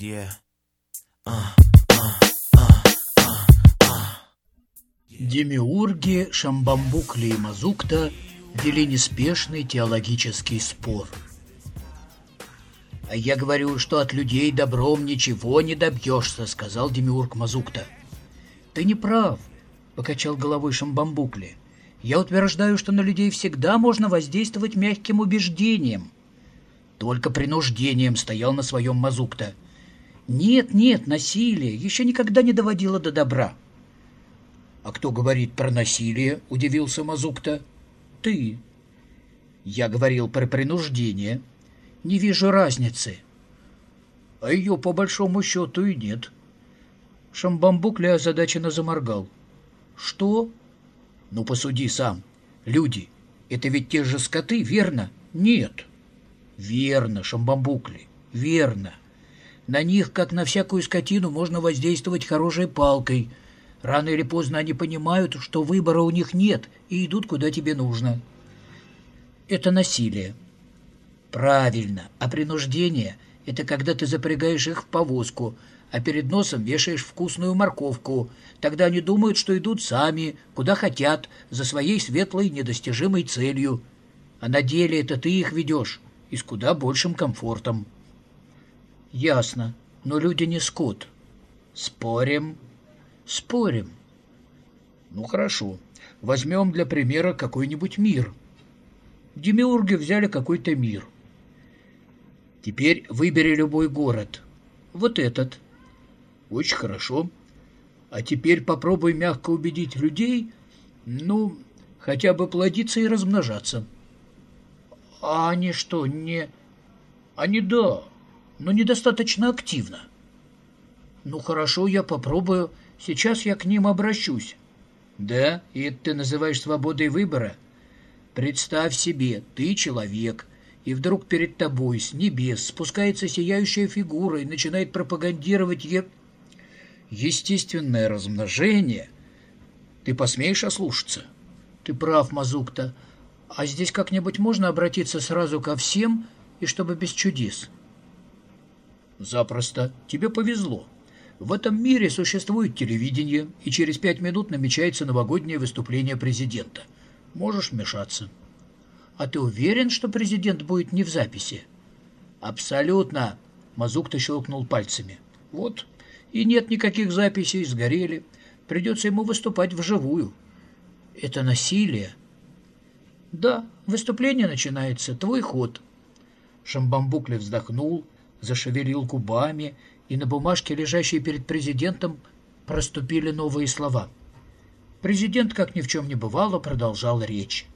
Uh, Демиурги Шамбамбукли и Мазукта вели неспешный теологический спор. «А я говорю, что от людей добром ничего не добьешься», — сказал Демиург Мазукта. «Ты не прав», — покачал головой Шамбамбукли. «Я утверждаю, что на людей всегда можно воздействовать мягким убеждением». Только принуждением стоял на своем Мазукта — нет, нет, насилие еще никогда не доводило до добра. А кто говорит про насилие? Удивился Мазукта. Ты. Я говорил про принуждение. Не вижу разницы. А ее по большому счету и нет. Шамбамбукля озадаченно заморгал. Что? Ну, посуди сам. Люди, это ведь те же скоты, верно? Нет. Верно, Шамбамбукли, верно. На них, как на всякую скотину, можно воздействовать хорошей палкой. Рано или поздно они понимают, что выбора у них нет, и идут, куда тебе нужно. Это насилие. Правильно, а принуждение – это когда ты запрягаешь их в повозку, а перед носом вешаешь вкусную морковку. Тогда они думают, что идут сами, куда хотят, за своей светлой недостижимой целью. А на деле это ты их ведешь и с куда большим комфортом. Ясно, но люди не скот. Спорим? Спорим. Ну хорошо, возьмем для примера какой-нибудь мир. Демиурги взяли какой-то мир. Теперь выбери любой город. Вот этот. Очень хорошо. А теперь попробуй мягко убедить людей, ну, хотя бы плодиться и размножаться. А они что, не... Они да, но недостаточно активно. Ну хорошо, я попробую. Сейчас я к ним обращусь. Да, и это ты называешь свободой выбора? Представь себе, ты человек, и вдруг перед тобой с небес спускается сияющая фигура и начинает пропагандировать е... естественное размножение. Ты посмеешь ослушаться? Ты прав, Мазукта. А здесь как-нибудь можно обратиться сразу ко всем и чтобы без чудес?» Запросто. Тебе повезло. В этом мире существует телевидение, и через пять минут намечается новогоднее выступление президента. Можешь вмешаться. А ты уверен, что президент будет не в записи? Абсолютно. Мазук-то щелкнул пальцами. Вот. И нет никаких записей, сгорели. Придется ему выступать вживую. Это насилие. Да, выступление начинается. Твой ход. Шамбамбукли вздохнул, зашевелил губами, и на бумажке, лежащей перед президентом, проступили новые слова. Президент, как ни в чем не бывало, продолжал речь.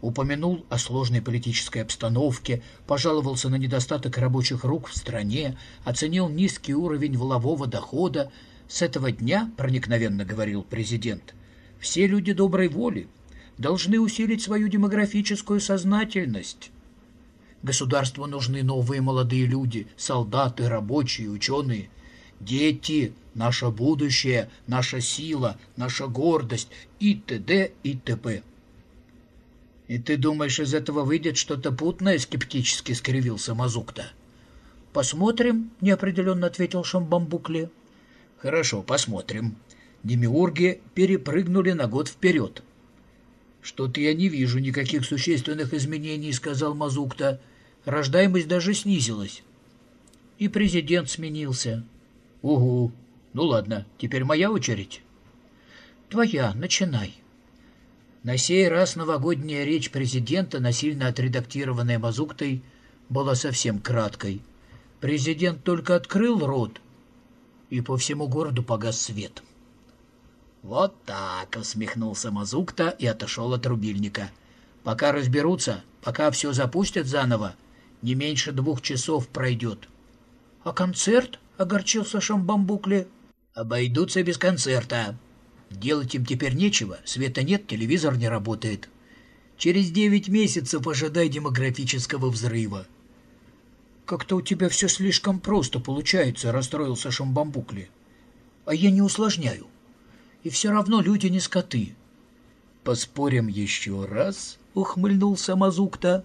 Упомянул о сложной политической обстановке, пожаловался на недостаток рабочих рук в стране, оценил низкий уровень волового дохода. С этого дня, проникновенно говорил президент, все люди доброй воли должны усилить свою демографическую сознательность, Государству нужны новые молодые люди, солдаты, рабочие, ученые. Дети – наше будущее, наша сила, наша гордость и т.д. и т.п. «И ты думаешь, из этого выйдет что-то путное?» – скептически скривился Мазукта. «Посмотрим», – неопределенно ответил Шамбамбукли. «Хорошо, посмотрим». Демиурги перепрыгнули на год вперед. «Что-то я не вижу никаких существенных изменений», — сказал Мазукта рождаемость даже снизилась. И президент сменился. Угу. Ну ладно, теперь моя очередь. Твоя, начинай. На сей раз новогодняя речь президента, насильно отредактированная Мазуктой, была совсем краткой. Президент только открыл рот, и по всему городу погас свет. «Вот так!» — усмехнулся Мазукта и отошел от рубильника. «Пока разберутся, пока все запустят заново, не меньше двух часов пройдет. — А концерт? — огорчился Шамбамбукли. — Обойдутся без концерта. Делать им теперь нечего, света нет, телевизор не работает. Через девять месяцев ожидай демографического взрыва. — Как-то у тебя все слишком просто получается, — расстроился Шамбамбукли. — А я не усложняю. И все равно люди не скоты. — Поспорим еще раз, — ухмыльнулся Мазукта.